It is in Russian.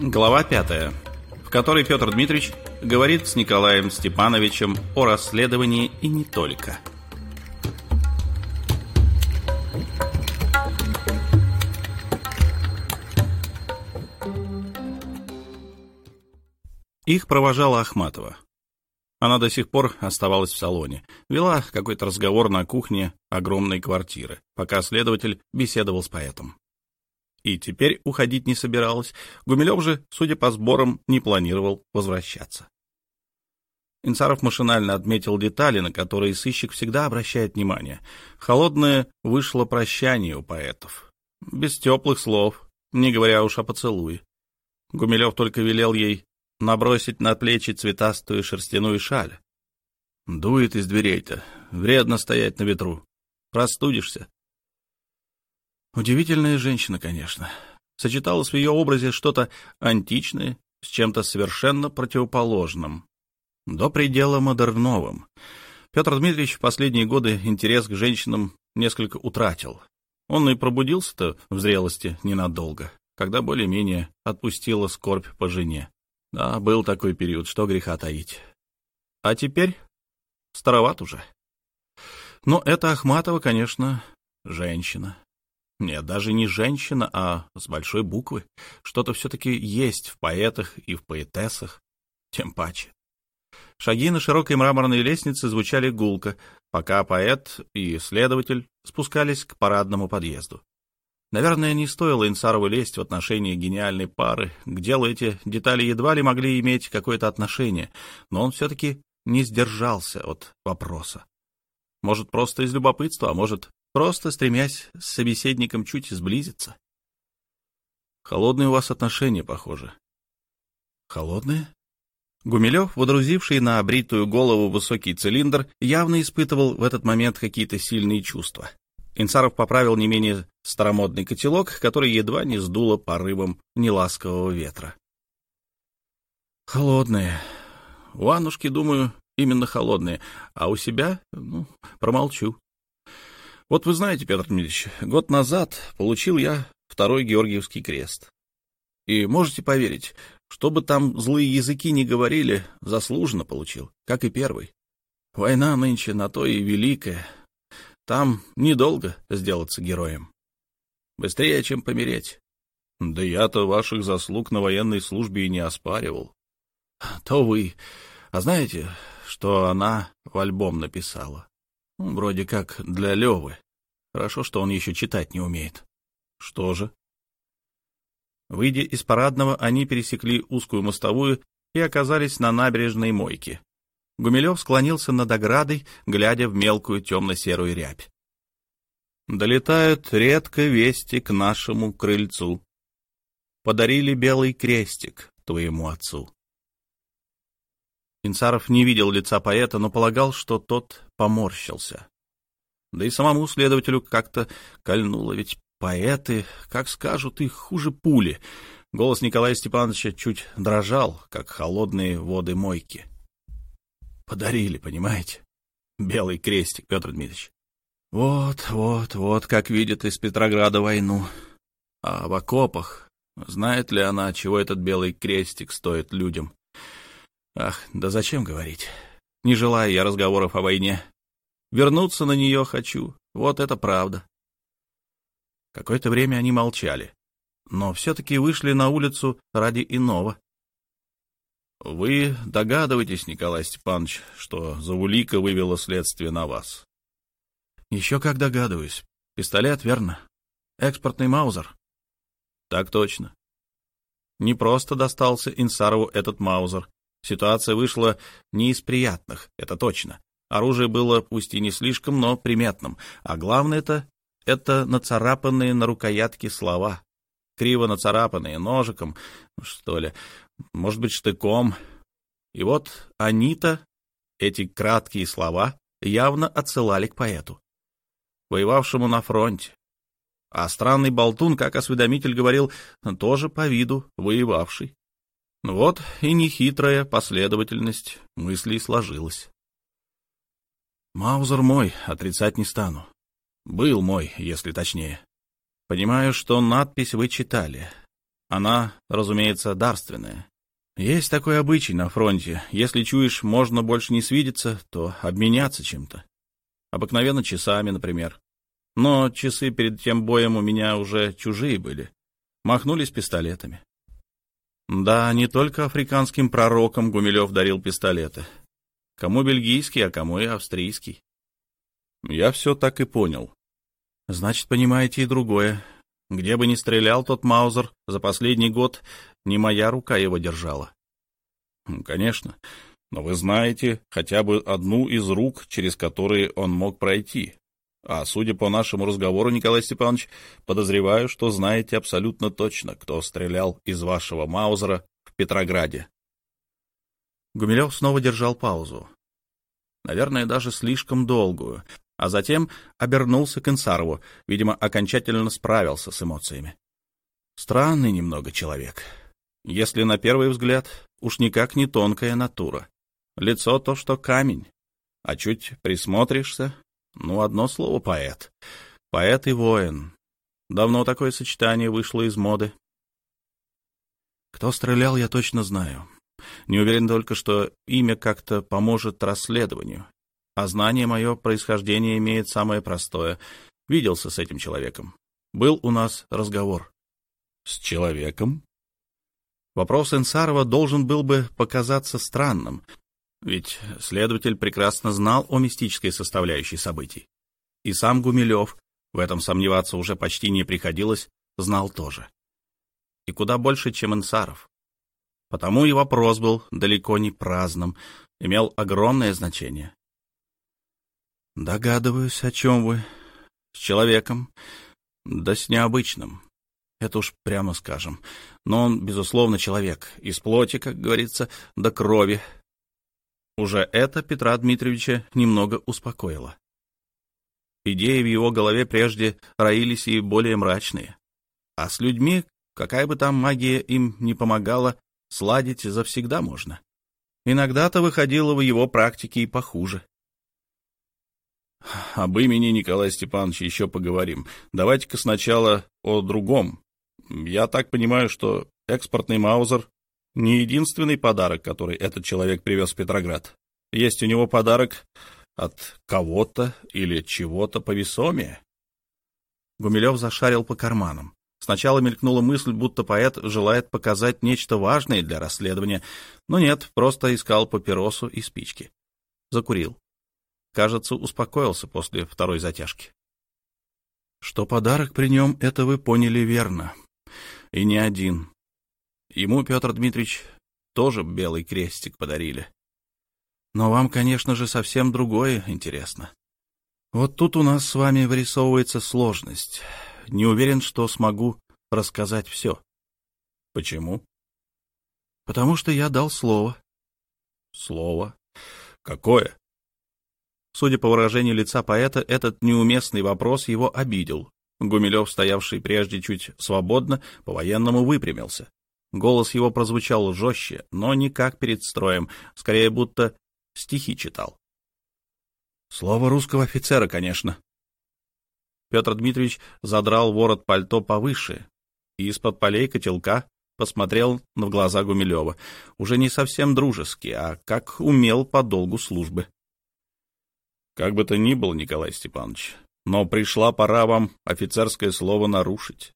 Глава 5, в которой Петр Дмитриевич говорит с Николаем Степановичем о расследовании и не только. Их провожала Ахматова. Она до сих пор оставалась в салоне, вела какой-то разговор на кухне огромной квартиры, пока следователь беседовал с поэтом и теперь уходить не собиралась. Гумилев же, судя по сборам, не планировал возвращаться. Инсаров машинально отметил детали, на которые сыщик всегда обращает внимание. Холодное вышло прощание у поэтов. Без теплых слов, не говоря уж о поцелуе. Гумилев только велел ей набросить на плечи цветастую шерстяную шаль. Дует из дверей-то, вредно стоять на ветру. Простудишься. Удивительная женщина, конечно. Сочеталось в ее образе что-то античное с чем-то совершенно противоположным. До предела модерновым. Петр Дмитриевич в последние годы интерес к женщинам несколько утратил. Он и пробудился-то в зрелости ненадолго, когда более-менее отпустила скорбь по жене. Да, был такой период, что греха таить. А теперь староват уже. Но это Ахматова, конечно, женщина. Нет, даже не женщина, а с большой буквы. Что-то все-таки есть в поэтах и в поэтессах, тем паче. Шаги на широкой мраморной лестнице звучали гулко, пока поэт и следователь спускались к парадному подъезду. Наверное, не стоило Инсарову лезть в отношения гениальной пары. К делу эти детали едва ли могли иметь какое-то отношение, но он все-таки не сдержался от вопроса. Может, просто из любопытства, а может, просто стремясь с собеседником чуть сблизиться. Холодные у вас отношения, похоже. Холодные? Гумилев, водрузивший на обритую голову высокий цилиндр, явно испытывал в этот момент какие-то сильные чувства. Инсаров поправил не менее старомодный котелок, который едва не сдуло порывом неласкового ветра. Холодные. У Аннушки, думаю, именно холодные, а у себя, ну, промолчу. Вот вы знаете, Петр Дмитриевич, год назад получил я второй Георгиевский крест. И можете поверить, что бы там злые языки не говорили, заслуженно получил, как и первый. Война нынче на то и великая. Там недолго сделаться героем. Быстрее, чем помереть. Да я-то ваших заслуг на военной службе и не оспаривал. То вы. А знаете, что она в альбом написала? Вроде как для Левы. Хорошо, что он еще читать не умеет. Что же? Выйдя из парадного, они пересекли узкую мостовую и оказались на набережной мойке. Гумилев склонился над оградой, глядя в мелкую темно-серую рябь. Долетают редко вести к нашему крыльцу. Подарили белый крестик твоему отцу. Инсаров не видел лица поэта, но полагал, что тот поморщился. Да и самому следователю как-то кольнуло, ведь поэты, как скажут, их хуже пули. Голос Николая Степановича чуть дрожал, как холодные воды мойки. Подарили, понимаете? Белый крестик, Петр Дмитриевич. Вот, вот, вот, как видит из Петрограда войну. А в окопах, знает ли она, чего этот белый крестик стоит людям? Ах, да зачем говорить? Не желаю я разговоров о войне. Вернуться на нее хочу. Вот это правда. Какое-то время они молчали, но все-таки вышли на улицу ради иного. Вы догадываетесь, Николай Степанович, что Заулика вывела следствие на вас? Еще как догадываюсь. Пистолет, верно? Экспортный маузер. Так точно. Не просто достался Инсарову этот маузер, Ситуация вышла не из приятных, это точно. Оружие было пусть и не слишком, но приметным. А главное-то — это нацарапанные на рукоятке слова. Криво нацарапанные, ножиком, что ли, может быть, штыком. И вот они-то, эти краткие слова, явно отсылали к поэту, воевавшему на фронте. А странный болтун, как осведомитель говорил, тоже по виду воевавший. Вот и нехитрая последовательность мыслей сложилась. Маузер мой, отрицать не стану. Был мой, если точнее. Понимаю, что надпись вы читали. Она, разумеется, дарственная. Есть такой обычай на фронте. Если чуешь, можно больше не свидеться, то обменяться чем-то. Обыкновенно часами, например. Но часы перед тем боем у меня уже чужие были. Махнулись пистолетами. Да, не только африканским пророкам Гумилев дарил пистолеты. Кому бельгийский, а кому и австрийский. Я все так и понял. Значит, понимаете и другое. Где бы ни стрелял тот Маузер, за последний год не моя рука его держала. Конечно, но вы знаете хотя бы одну из рук, через которые он мог пройти. А судя по нашему разговору, Николай Степанович, подозреваю, что знаете абсолютно точно, кто стрелял из вашего Маузера в Петрограде. Гумилев снова держал паузу. Наверное, даже слишком долгую, а затем обернулся к Инсарову, видимо, окончательно справился с эмоциями. Странный немного человек. Если на первый взгляд, уж никак не тонкая натура. Лицо то, что камень. А чуть присмотришься, ну, одно слово — поэт. Поэт и воин. Давно такое сочетание вышло из моды. Кто стрелял, я точно знаю. Не уверен только, что имя как-то поможет расследованию. А знание мое происхождение имеет самое простое. Виделся с этим человеком. Был у нас разговор. С человеком? Вопрос Инсарова должен был бы показаться странным, ведь следователь прекрасно знал о мистической составляющей событий. И сам Гумилев, в этом сомневаться уже почти не приходилось, знал тоже. И куда больше, чем Инсаров. Потому и вопрос был далеко не праздным, имел огромное значение. «Догадываюсь, о чем вы. С человеком, да с необычным. Это уж прямо скажем. Но он, безусловно, человек. Из плоти, как говорится, до крови, уже это Петра Дмитриевича немного успокоило. Идеи в его голове прежде роились и более мрачные. А с людьми, какая бы там магия им не помогала, сладить завсегда можно. Иногда-то выходило в его практике и похуже. Об имени Николая Степановича еще поговорим. Давайте-ка сначала о другом. Я так понимаю, что экспортный Маузер не единственный подарок, который этот человек привез в Петроград. Есть у него подарок от кого-то или чего-то повесомее. Гумилев зашарил по карманам. Сначала мелькнула мысль, будто поэт желает показать нечто важное для расследования, но нет, просто искал папиросу и спички. Закурил. Кажется, успокоился после второй затяжки. Что подарок при нем, это вы поняли верно. И не один. Ему, Петр Дмитриевич, тоже белый крестик подарили. Но вам, конечно же, совсем другое интересно. Вот тут у нас с вами вырисовывается сложность. Не уверен, что смогу рассказать все. Почему? Потому что я дал слово. Слово? Какое? Судя по выражению лица поэта, этот неуместный вопрос его обидел. Гумилев, стоявший прежде чуть свободно, по-военному выпрямился. Голос его прозвучал жестче, но не как перед строем, скорее будто стихи читал. Слово русского офицера, конечно. Петр Дмитриевич задрал ворот пальто повыше и из-под полей котелка посмотрел в глаза Гумилева, уже не совсем дружески, а как умел по долгу службы. Как бы то ни было, Николай Степанович, но пришла пора вам офицерское слово нарушить.